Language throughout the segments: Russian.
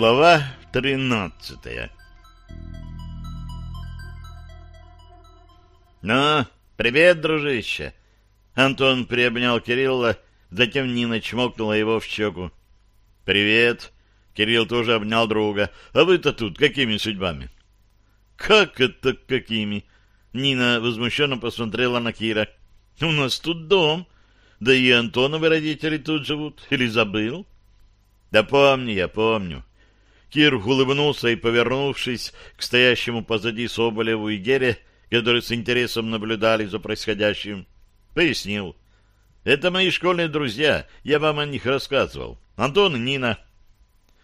Глава тринадцатая «Ну, привет, дружище!» Антон приобнял Кирилла, затем Нина чмокнула его в щеку. «Привет!» Кирилл тоже обнял друга. «А вы-то тут какими судьбами?» «Как это какими?» Нина возмущенно посмотрела на Кира. «У нас тут дом. Да и Антоновы родители тут живут. Или забыл?» «Да помню я, помню». Кир улыбнулся и, повернувшись к стоящему позади Соболеву и Гере, которые с интересом наблюдали за происходящим, пояснил. «Это мои школьные друзья, я вам о них рассказывал. Антон и Нина».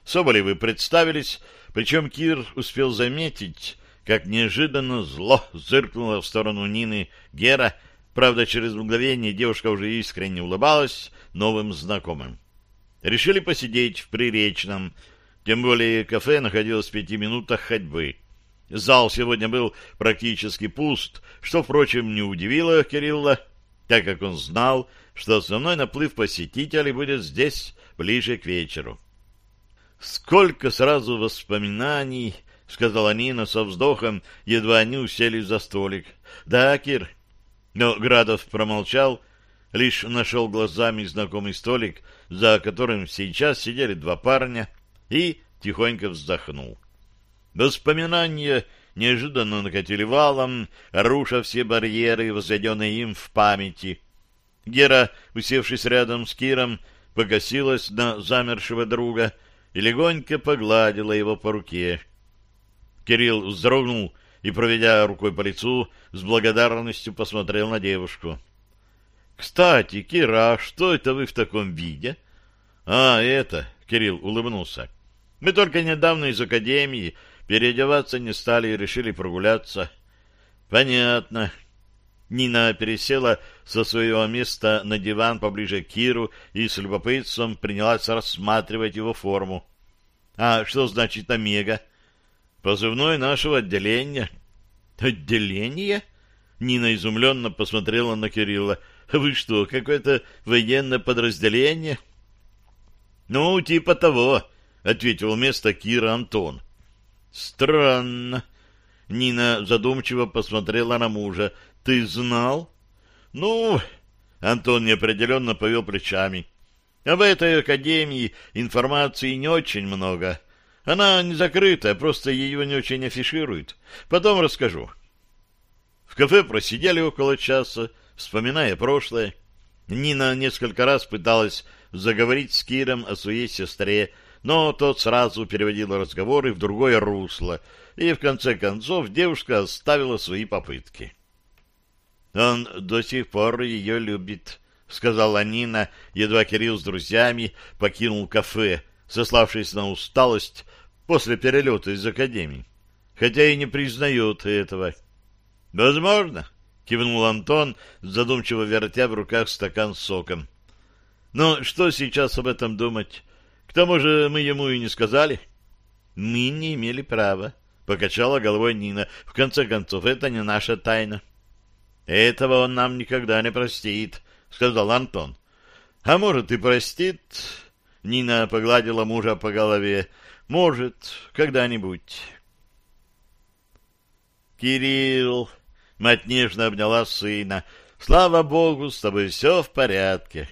Соболевы представились, причем Кир успел заметить, как неожиданно зло зыркнуло в сторону Нины Гера, правда, через мгновение девушка уже искренне улыбалась новым знакомым. Решили посидеть в Приречном, тем более кафе находилось в пяти минутах ходьбы. Зал сегодня был практически пуст, что, впрочем, не удивило Кирилла, так как он знал, что основной наплыв посетителей будет здесь ближе к вечеру. «Сколько сразу воспоминаний!» — сказала Нина со вздохом, едва они усели за столик. «Да, Кир?» Но Градов промолчал, лишь нашел глазами знакомый столик, за которым сейчас сидели два парня, и тихонько вздохнул. Воспоминания неожиданно накатили валом, руша все барьеры, возведенные им в памяти. Гера, усевшись рядом с Киром, покосилась на замершего друга и легонько погладила его по руке. Кирилл вздрогнул и, проведя рукой по лицу, с благодарностью посмотрел на девушку. — Кстати, Кира, а что это вы в таком виде? — А, это... — Кирилл улыбнулся. — Мы только недавно из академии Переодеваться не стали и решили прогуляться. Понятно. Нина пересела со своего места на диван поближе к Киру и с любопытством принялась рассматривать его форму. А что значит омега? Позывной нашего отделения. Отделение? Нина изумленно посмотрела на Кирилла. Вы что, какое-то военное подразделение? Ну, типа того, ответил вместо Кира Антон. Странно. Нина задумчиво посмотрела на мужа. Ты знал? Ну, Антон неопределенно повел плечами. Об этой академии информации не очень много. Она не закрытая, просто ее не очень афишируют. Потом расскажу. В кафе просидели около часа, вспоминая прошлое. Нина несколько раз пыталась заговорить с Киром о своей сестре, но тот сразу переводил разговоры в другое русло, и в конце концов девушка оставила свои попытки. «Он до сих пор ее любит», — сказала Нина, едва Кирилл с друзьями покинул кафе, сославшись на усталость после перелета из академии, хотя и не признает этого. «Возможно», — кивнул Антон, задумчиво вертя в руках стакан с соком. «Но что сейчас об этом думать? К тому же мы ему и не сказали. Мы не имели права, покачала головой Нина. В конце концов, это не наша тайна. Этого он нам никогда не простит, сказал Антон. А может и простит. Нина погладила мужа по голове. Может, когда-нибудь. Кирилл, мать нежно обняла сына. Слава богу, с тобой все в порядке.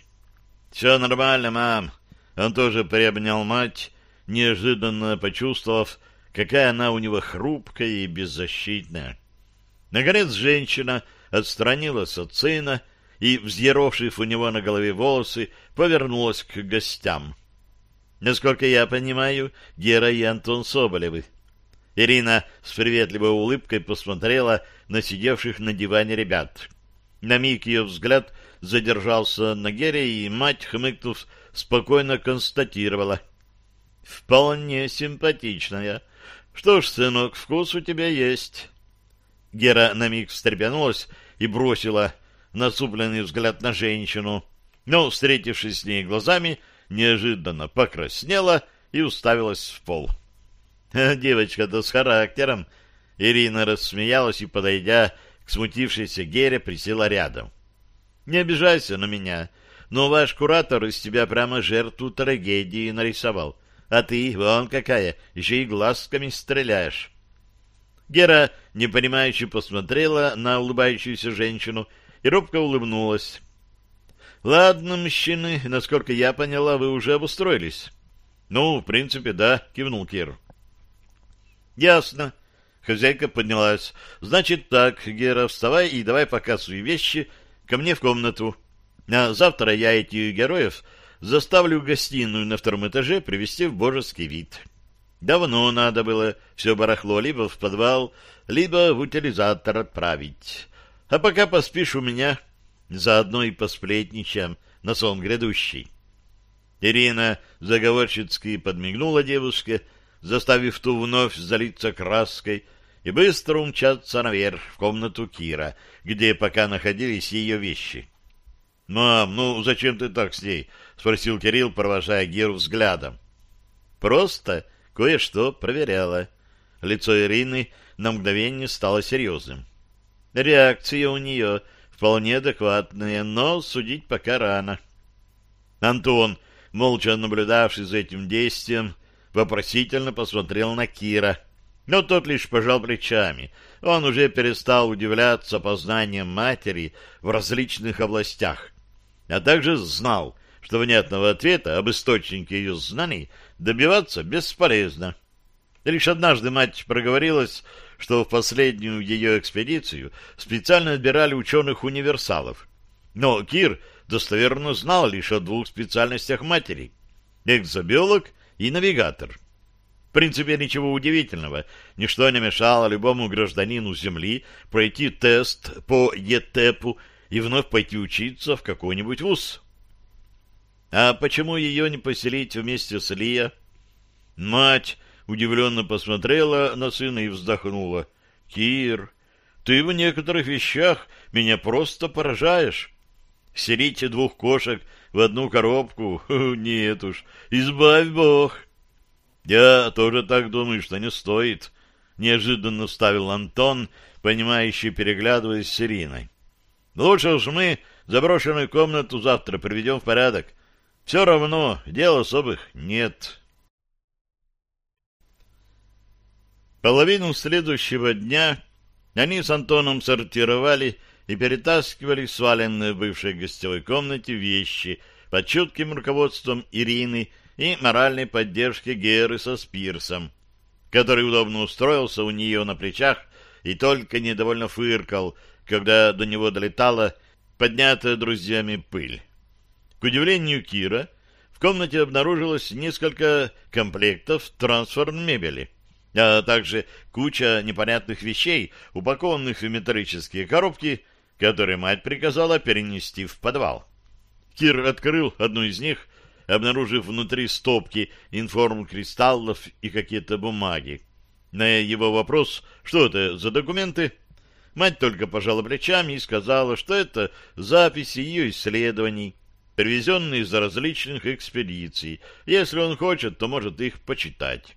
Все нормально, мам. Он тоже приобнял мать, неожиданно почувствовав, какая она у него хрупкая и беззащитная. Наконец женщина отстранилась от сына и, взъерошив у него на голове волосы, повернулась к гостям. Насколько я понимаю, Гера и Антон Соболевы. Ирина с приветливой улыбкой посмотрела на сидевших на диване ребят. На миг ее взгляд задержался на Гере, и мать, хмыкнув, спокойно констатировала. «Вполне симпатичная. Что ж, сынок, вкус у тебя есть». Гера на миг встрепенулась и бросила насупленный взгляд на женщину, но, встретившись с ней глазами, неожиданно покраснела и уставилась в пол. «Девочка-то с характером!» Ирина рассмеялась и, подойдя к смутившейся Гере, присела рядом. «Не обижайся на меня но ваш куратор из тебя прямо жертву трагедии нарисовал. А ты, вон какая, еще и глазками стреляешь. Гера, непонимающе, посмотрела на улыбающуюся женщину и робко улыбнулась. — Ладно, мужчины, насколько я поняла, вы уже обустроились. — Ну, в принципе, да, — кивнул Кир. — Ясно. Хозяйка поднялась. — Значит так, Гера, вставай и давай пока свои вещи ко мне в комнату. А завтра я этих героев заставлю гостиную на втором этаже привести в божеский вид. Давно надо было все барахло либо в подвал, либо в утилизатор отправить. А пока поспишь у меня, заодно и посплетничаем на сон грядущий. Ирина заговорщицки подмигнула девушке, заставив ту вновь залиться краской и быстро умчаться наверх в комнату Кира, где пока находились ее вещи. — Мам, ну зачем ты так с ней? — спросил Кирилл, провожая Геру взглядом. — Просто кое-что проверяла. Лицо Ирины на мгновение стало серьезным. Реакция у нее вполне адекватная, но судить пока рано. Антон, молча наблюдавший за этим действием, вопросительно посмотрел на Кира, но тот лишь пожал плечами. Он уже перестал удивляться познаниям матери в различных областях, а также знал, что внятного ответа об источнике ее знаний добиваться бесполезно. Лишь однажды мать проговорилась, что в последнюю ее экспедицию специально отбирали ученых-универсалов. Но Кир достоверно знал лишь о двух специальностях матери — экзобиолог и навигатор. В принципе, ничего удивительного. Ничто не мешало любому гражданину Земли пройти тест по ЕТЭПу и вновь пойти учиться в какой-нибудь вуз. А почему ее не поселить вместе с Лия? Мать удивленно посмотрела на сына и вздохнула. «Кир, ты в некоторых вещах меня просто поражаешь. Селить двух кошек в одну коробку? Нет уж, избавь Бог!» «Я тоже так думаю, что не стоит», — неожиданно ставил Антон, понимающий, переглядываясь с Ириной. «Лучше уж мы заброшенную комнату завтра приведем в порядок». Все равно дел особых нет. Половину следующего дня они с Антоном сортировали и перетаскивали сваленные в бывшей гостевой комнате вещи под чутким руководством Ирины и моральной поддержки Геры со Спирсом, который удобно устроился у нее на плечах и только недовольно фыркал, когда до него долетала поднятая друзьями пыль. К удивлению Кира, в комнате обнаружилось несколько комплектов трансформ-мебели, а также куча непонятных вещей, упакованных в металлические коробки, которые мать приказала перенести в подвал. Кир открыл одну из них, обнаружив внутри стопки информ-кристаллов и какие-то бумаги. На его вопрос, что это за документы, мать только пожала плечами и сказала, что это записи ее исследований, привезенные из различных экспедиций. Если он хочет, то может их почитать.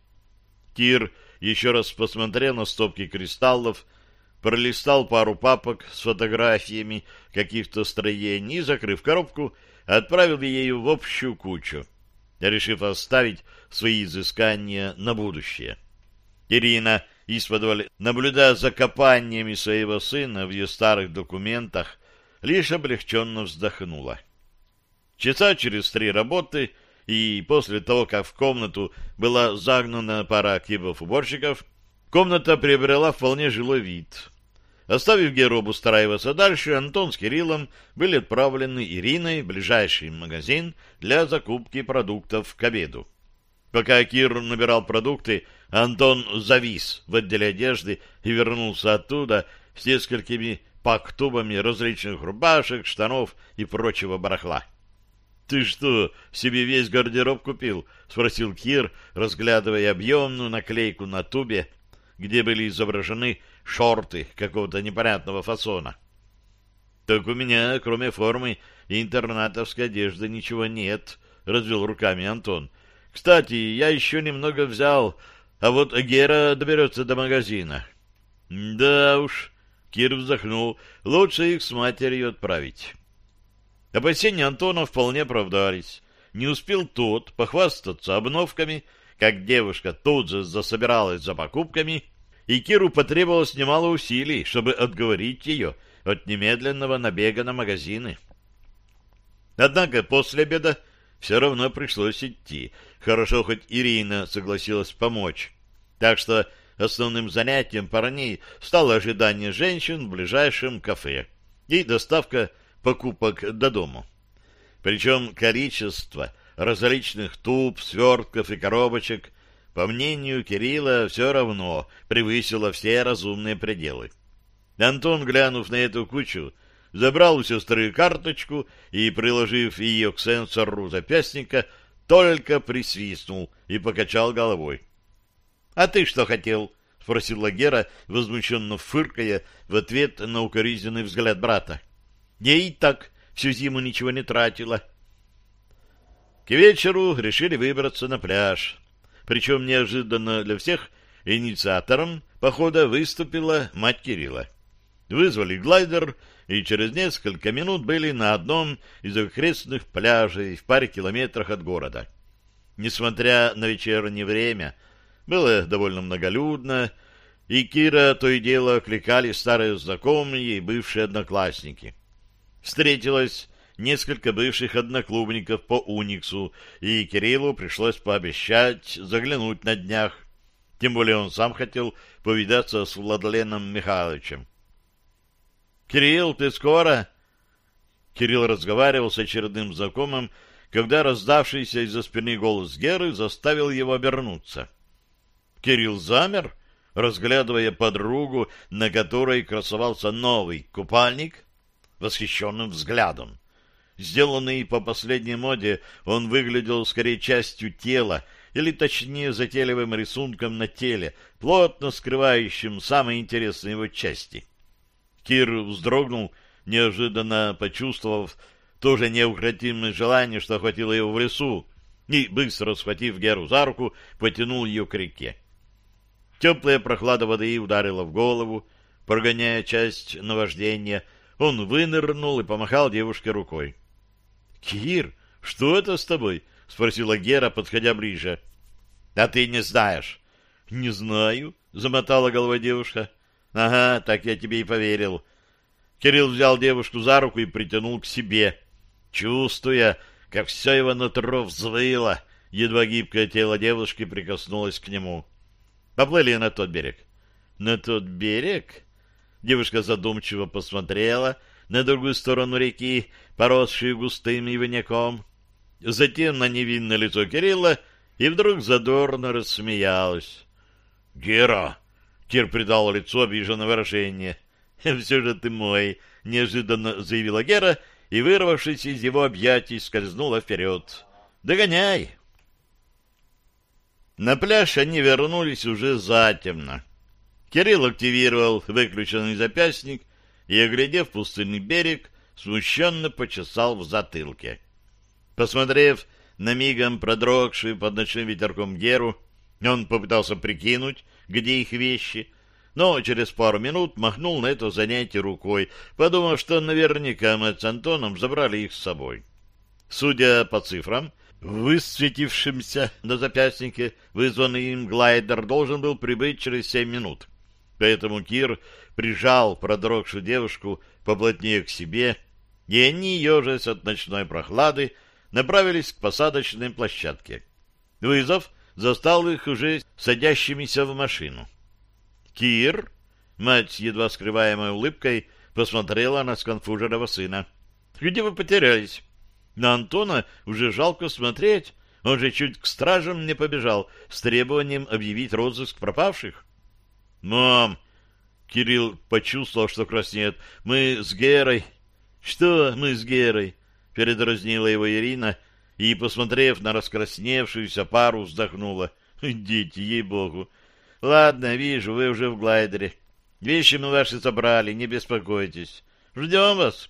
Кир еще раз посмотрел на стопки кристаллов, пролистал пару папок с фотографиями каких-то строений и, закрыв коробку, отправил ею в общую кучу, решив оставить свои изыскания на будущее. Ирина, исподволь, наблюдая за копаниями своего сына в ее старых документах, лишь облегченно вздохнула. Часа через три работы и после того, как в комнату была загнана пара кибов-уборщиков, комната приобрела вполне жилой вид. Оставив Геру устраиваться дальше, Антон с Кириллом были отправлены Ириной в ближайший магазин для закупки продуктов к обеду. Пока Кир набирал продукты, Антон завис в отделе одежды и вернулся оттуда с несколькими пактубами различных рубашек, штанов и прочего барахла. «Ты что, себе весь гардероб купил?» — спросил Кир, разглядывая объемную наклейку на тубе, где были изображены шорты какого-то непонятного фасона. «Так у меня, кроме формы и интернатовской одежды, ничего нет», — развел руками Антон. «Кстати, я еще немного взял, а вот Гера доберется до магазина». «Да уж», — Кир вздохнул, — «лучше их с матерью отправить». Опасения Антона вполне оправдались. Не успел тот похвастаться обновками, как девушка тут же засобиралась за покупками, и Киру потребовалось немало усилий, чтобы отговорить ее от немедленного набега на магазины. Однако после обеда все равно пришлось идти. Хорошо, хоть Ирина согласилась помочь. Так что основным занятием парней стало ожидание женщин в ближайшем кафе и доставка покупок до дому. Причем количество различных туб, свертков и коробочек, по мнению Кирилла, все равно превысило все разумные пределы. Антон, глянув на эту кучу, забрал у сестры карточку и, приложив ее к сенсору запястника, только присвистнул и покачал головой. — А ты что хотел? — спросила Гера, возмущенно фыркая в ответ на укоризненный взгляд брата. — Я и так всю зиму ничего не тратила. К вечеру решили выбраться на пляж. Причем неожиданно для всех инициатором похода выступила мать Кирилла. Вызвали глайдер и через несколько минут были на одном из окрестных пляжей в паре километрах от города. Несмотря на вечернее время, было довольно многолюдно, и Кира то и дело окликали старые знакомые и бывшие одноклассники. Встретилось несколько бывших одноклубников по Униксу, и Кириллу пришлось пообещать заглянуть на днях. Тем более он сам хотел повидаться с Владленом Михайловичем. «Кирилл, ты скоро?» Кирилл разговаривал с очередным знакомым, когда раздавшийся из-за спины голос Геры заставил его обернуться. Кирилл замер, разглядывая подругу, на которой красовался новый купальник, восхищенным взглядом. Сделанный по последней моде, он выглядел скорее частью тела, или точнее затейливым рисунком на теле, плотно скрывающим самые интересные его части. Кир вздрогнул, неожиданно почувствовав то же неукротимое желание, что охватило его в лесу, и, быстро схватив Геру за руку, потянул ее к реке. Теплая прохлада воды ударила в голову, прогоняя часть наваждения. Он вынырнул и помахал девушке рукой. — Кир, что это с тобой? — спросила Гера, подходя ближе. — А ты не знаешь. — Не знаю, — замотала головой девушка. Ага, так я тебе и поверил. Кирилл взял девушку за руку и притянул к себе, чувствуя, как все его нутро взвыло, едва гибкое тело девушки прикоснулось к нему. Поплыли на тот берег. На тот берег? Девушка задумчиво посмотрела на другую сторону реки, поросшую густым ивняком, затем на невинное лицо Кирилла и вдруг задорно рассмеялась. — Гера! Кир придал лицу обиженное выражение. «Все же ты мой!» — неожиданно заявила Гера и, вырвавшись из его объятий, скользнула вперед. «Догоняй!» На пляж они вернулись уже затемно. Кирилл активировал выключенный запястник и, оглядев пустынный берег, смущенно почесал в затылке. Посмотрев на мигом продрогшую под ночным ветерком Геру, он попытался прикинуть, где их вещи, но через пару минут махнул на это занятие рукой, подумав, что наверняка мы с Антоном забрали их с собой. Судя по цифрам, высветившимся на запястнике, вызванный им глайдер должен был прибыть через семь минут. Поэтому Кир прижал продрогшую девушку поплотнее к себе, и они, ежась от ночной прохлады, направились к посадочной площадке. Вызов застал их уже садящимися в машину. «Кир?» — мать едва скрываемой улыбкой посмотрела на сконфуженного сына. «Где вы потерялись?» На Антона уже жалко смотреть. Он же чуть к стражам не побежал с требованием объявить розыск пропавших. «Мам!» — Кирилл почувствовал, что краснеет. «Мы с Герой...» «Что мы с Герой?» — передразнила его Ирина и, посмотрев на раскрасневшуюся пару, вздохнула. «Дети, ей-богу! Ладно, вижу, вы уже в глайдере. Вещи мы ваши собрали, не беспокойтесь. Ждем вас!»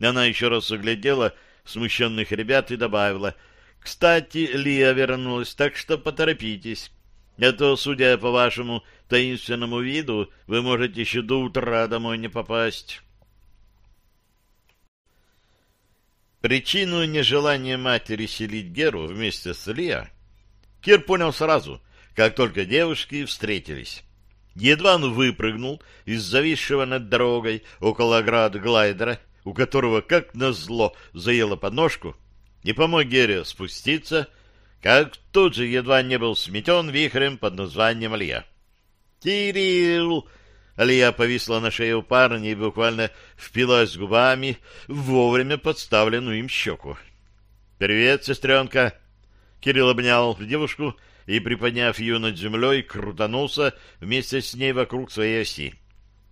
Она еще раз оглядела смущенных ребят и добавила. «Кстати, Лия вернулась, так что поторопитесь. А то, судя по вашему таинственному виду, вы можете еще до утра домой не попасть». Причину нежелания матери селить Геру вместе с Лия Кир понял сразу, как только девушки встретились. Едва он выпрыгнул из зависшего над дорогой около оград глайдера, у которого, как назло, заело подножку, и помог Гере спуститься, как тут же едва не был сметен вихрем под названием Алия. «Кирилл!» Алия повисла на шее у парня и буквально впилась губами в вовремя подставленную им щеку. «Привет, сестренка!» Кирилл обнял девушку и, приподняв ее над землей, крутанулся вместе с ней вокруг своей оси.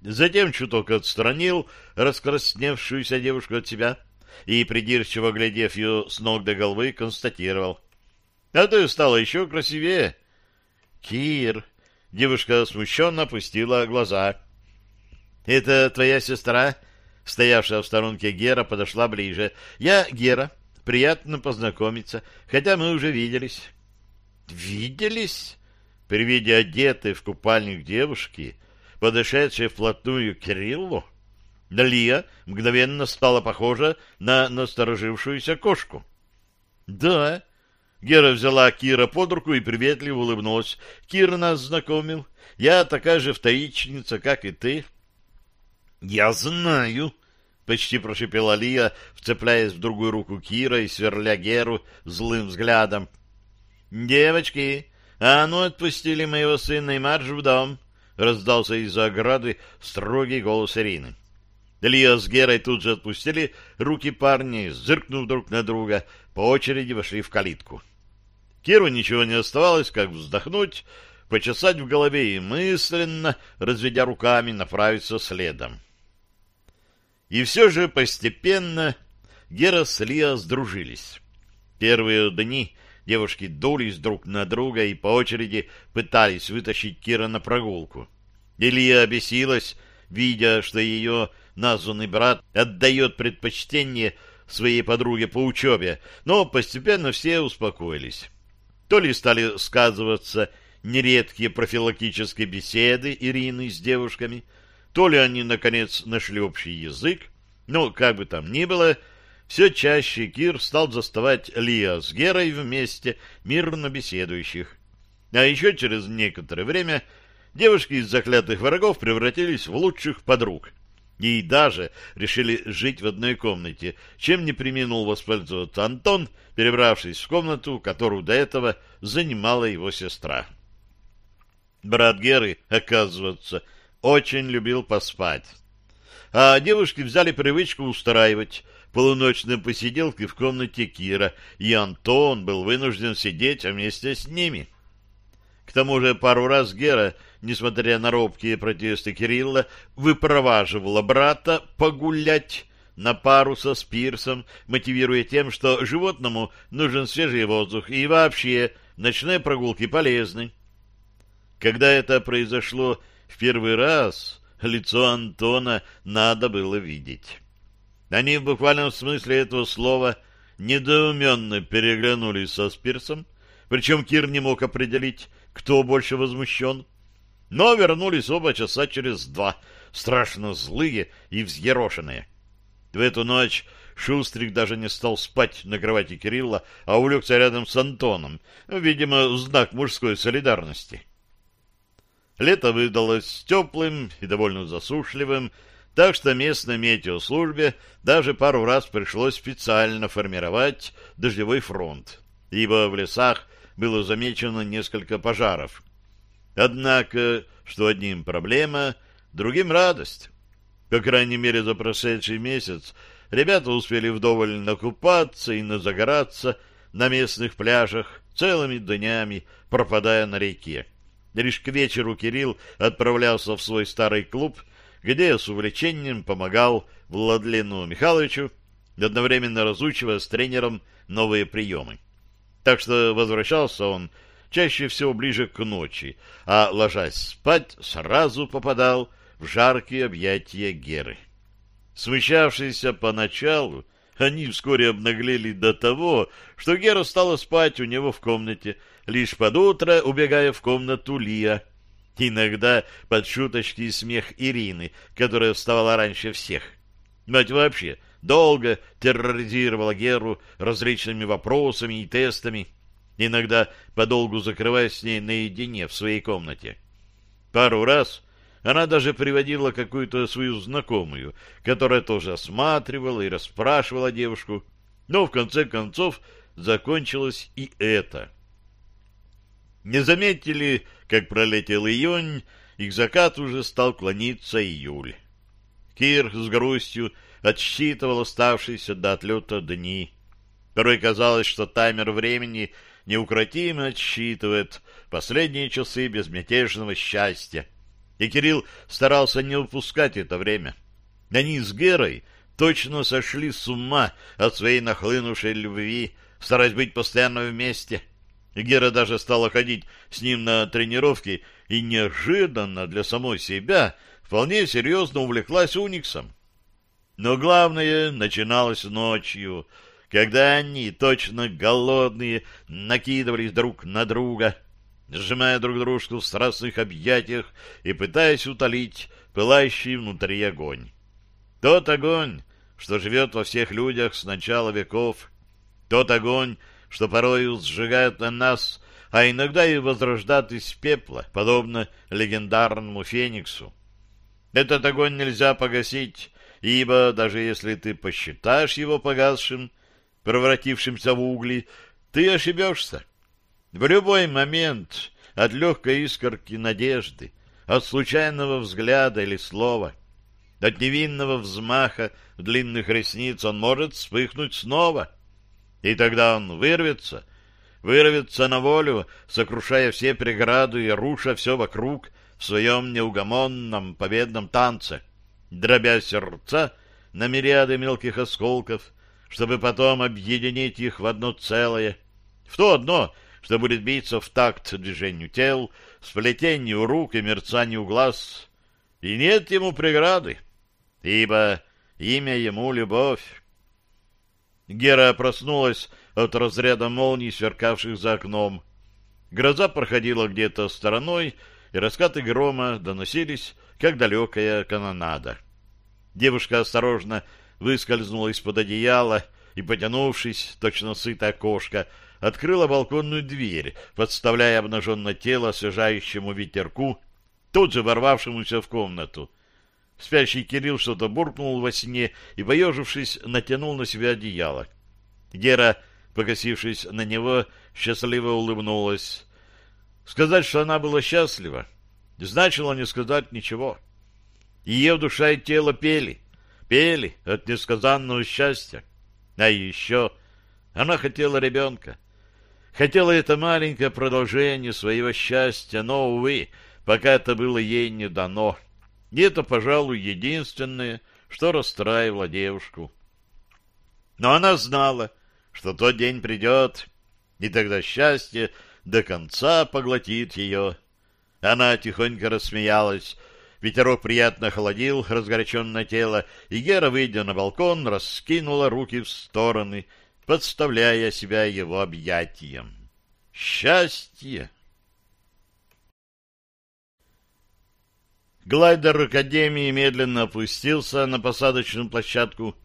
Затем чуток отстранил раскрасневшуюся девушку от себя и, придирчиво глядев ее с ног до головы, констатировал. — А ты стала еще красивее. — Кир! — девушка смущенно опустила глаза. — Это твоя сестра? Стоявшая в сторонке Гера подошла ближе. — Я Гера. Приятно познакомиться, хотя мы уже виделись. «Виделись?» При виде одетой в купальник девушки, подошедшей вплотную к Кириллу, Далия мгновенно стала похожа на насторожившуюся кошку. «Да». Гера взяла Кира под руку и приветливо улыбнулась. «Кир нас знакомил. Я такая же вторичница, как и ты». «Я знаю», — почти прошипела Лия, вцепляясь в другую руку Кира и сверля Геру злым взглядом. «Девочки, а ну отпустили моего сына и марш в дом!» — раздался из-за ограды строгий голос Ирины. Илья с Герой тут же отпустили руки парней, зыркнув друг на друга, по очереди вошли в калитку. Киру ничего не оставалось, как вздохнуть, почесать в голове и мысленно, разведя руками, направиться следом. И все же постепенно Гера с Лиа сдружились. Первые дни Девушки дулись друг на друга и по очереди пытались вытащить Кира на прогулку. Илья обесилась, видя, что ее названный брат отдает предпочтение своей подруге по учебе, но постепенно все успокоились. То ли стали сказываться нередкие профилактические беседы Ирины с девушками, то ли они, наконец, нашли общий язык, но, как бы там ни было, все чаще Кир стал заставать Лиа с Герой вместе мирно беседующих. А еще через некоторое время девушки из заклятых врагов превратились в лучших подруг. И даже решили жить в одной комнате, чем не применил воспользоваться Антон, перебравшись в комнату, которую до этого занимала его сестра. Брат Геры, оказывается, очень любил поспать. А девушки взяли привычку устраивать полуночные посиделки в комнате Кира, и Антон был вынужден сидеть вместе с ними. К тому же пару раз Гера, несмотря на робкие протесты Кирилла, выпроваживала брата погулять на пару со Спирсом, мотивируя тем, что животному нужен свежий воздух и вообще ночные прогулки полезны. Когда это произошло в первый раз, лицо Антона надо было видеть. Они в буквальном смысле этого слова недоуменно переглянулись со Спирсом, причем Кир не мог определить, кто больше возмущен. Но вернулись оба часа через два, страшно злые и взъерошенные. В эту ночь Шустрик даже не стал спать на кровати Кирилла, а улегся рядом с Антоном, видимо, знак мужской солидарности. Лето выдалось теплым и довольно засушливым, так что местной метеослужбе даже пару раз пришлось специально формировать дождевой фронт, ибо в лесах было замечено несколько пожаров. Однако, что одним проблема, другим радость. По крайней мере, за прошедший месяц ребята успели вдоволь накупаться и назагораться на местных пляжах целыми днями, пропадая на реке. Лишь к вечеру Кирилл отправлялся в свой старый клуб где с увлечением помогал Владлену Михайловичу, одновременно разучивая с тренером новые приемы. Так что возвращался он чаще всего ближе к ночи, а, ложась спать, сразу попадал в жаркие объятия Геры. Смущавшиеся поначалу, они вскоре обнаглели до того, что Гера стала спать у него в комнате, лишь под утро убегая в комнату Лия, Иногда под шуточки и смех Ирины, которая вставала раньше всех. Мать вообще долго терроризировала Геру различными вопросами и тестами. Иногда подолгу закрываясь с ней наедине в своей комнате. Пару раз она даже приводила какую-то свою знакомую, которая тоже осматривала и расспрашивала девушку, но в конце концов закончилось и это. Не заметили, как пролетел июнь, и к закату уже стал клониться июль. Кир с грустью отсчитывал оставшиеся до отлета дни. Порой казалось, что таймер времени неукротимо отсчитывает последние часы безмятежного счастья. И Кирилл старался не упускать это время. Они с Герой точно сошли с ума от своей нахлынувшей любви, стараясь быть постоянно вместе. И Гера даже стала ходить с ним на тренировки и неожиданно для самой себя вполне серьезно увлеклась Униксом. Но главное начиналось ночью, когда они, точно голодные, накидывались друг на друга, сжимая друг дружку в страстных объятиях и пытаясь утолить пылающий внутри огонь. Тот огонь, что живет во всех людях с начала веков, тот огонь, что порою сжигает на нас, а иногда и возрождает из пепла, подобно легендарному фениксу. Этот огонь нельзя погасить, ибо даже если ты посчитаешь его погасшим, превратившимся в угли, ты ошибешься. В любой момент от легкой искорки надежды, от случайного взгляда или слова, от невинного взмаха длинных ресниц он может вспыхнуть снова. И тогда он вырвется, вырвется на волю, сокрушая все преграды и руша все вокруг в своем неугомонном победном танце, дробя сердца на мириады мелких осколков, чтобы потом объединить их в одно целое, в то одно, что будет биться в такт движению тел, сплетению рук и мерцанию глаз. И нет ему преграды, ибо имя ему — любовь. Гера проснулась от разряда молний, сверкавших за окном. Гроза проходила где-то стороной, и раскаты грома доносились, как далекая канонада. Девушка осторожно выскользнула из-под одеяла и, потянувшись, точно сытая кошка, открыла балконную дверь, подставляя обнаженное тело освежающему ветерку, тут же ворвавшемуся в комнату. Спящий Кирилл что-то буркнул во сне и, поежившись, натянул на себя одеяло. Гера, покосившись на него, счастливо улыбнулась. Сказать, что она была счастлива, значило не сказать ничего. Ее душа и тело пели — пели от несказанного счастья. А еще она хотела ребенка. Хотела это маленькое продолжение своего счастья, но, увы, пока это было ей не дано. И это, пожалуй, единственное, что расстраивало девушку. Но она знала, что тот день придет, и тогда счастье до конца поглотит ее. Она тихонько рассмеялась, Ветерок приятно холодил разгоряченное тело, и Гера, выйдя на балкон, раскинула руки в стороны, подставляя себя его объятиям. Счастье! Глайдер Академии медленно опустился на посадочную площадку.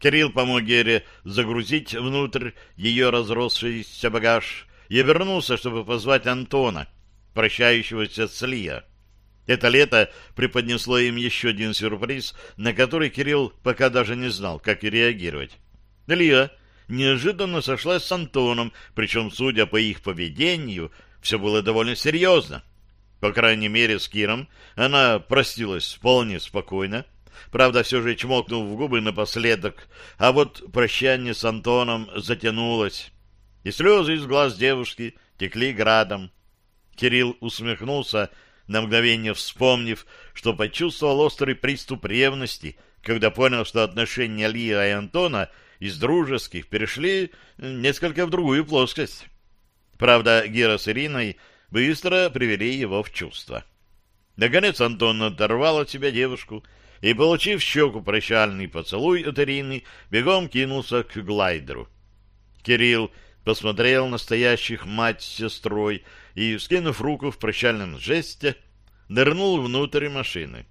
Кирилл помог Гере загрузить внутрь ее разросшийся багаж и вернулся, чтобы позвать Антона, прощающегося с Лия. Это лето преподнесло им еще один сюрприз, на который Кирилл пока даже не знал, как и реагировать. Лия неожиданно сошлась с Антоном, причем, судя по их поведению, все было довольно серьезно. По крайней мере, с Киром она простилась вполне спокойно, правда, все же чмокнув в губы напоследок, а вот прощание с Антоном затянулось, и слезы из глаз девушки текли градом. Кирилл усмехнулся, на мгновение вспомнив, что почувствовал острый приступ ревности, когда понял, что отношения Лия и Антона из дружеских перешли несколько в другую плоскость. Правда, Гера с Ириной быстро привели его в чувство. Наконец Антон оторвал от себя девушку и, получив щеку прощальный поцелуй от Ирины, бегом кинулся к глайдеру. Кирилл посмотрел на стоящих мать с сестрой и, скинув руку в прощальном жесте, нырнул внутрь машины.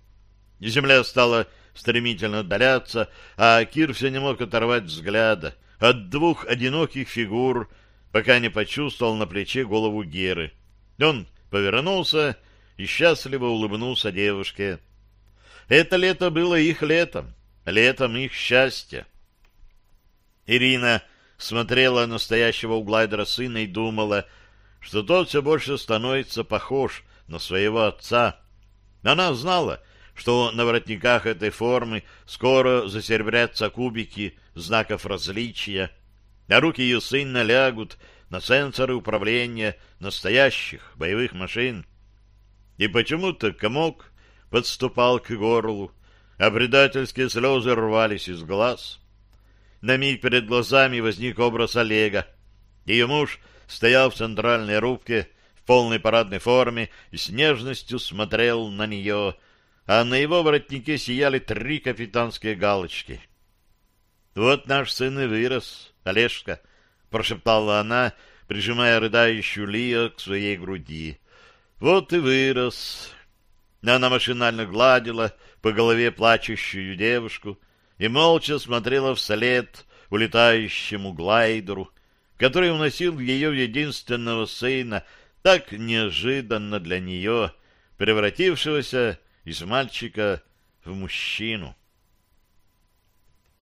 Земля стала стремительно отдаляться, а Кир все не мог оторвать взгляда от двух одиноких фигур, пока не почувствовал на плече голову Геры. Он повернулся и счастливо улыбнулся девушке. Это лето было их летом, летом их счастья. Ирина смотрела на стоящего у глайдера сына и думала, что тот все больше становится похож на своего отца. Она знала, что на воротниках этой формы скоро засеребрятся кубики знаков различия, а руки ее сына лягут на сенсоры управления настоящих боевых машин. И почему-то комок подступал к горлу, а предательские слезы рвались из глаз. На миг перед глазами возник образ Олега. Ее муж стоял в центральной рубке в полной парадной форме и с нежностью смотрел на нее, а на его воротнике сияли три капитанские галочки. «Вот наш сын и вырос, Олежка», — прошептала она, прижимая рыдающую Лио к своей груди. «Вот и вырос». Она машинально гладила по голове плачущую девушку и молча смотрела вслед улетающему глайдеру, который уносил ее единственного сына так неожиданно для нее, превратившегося из мальчика в мужчину.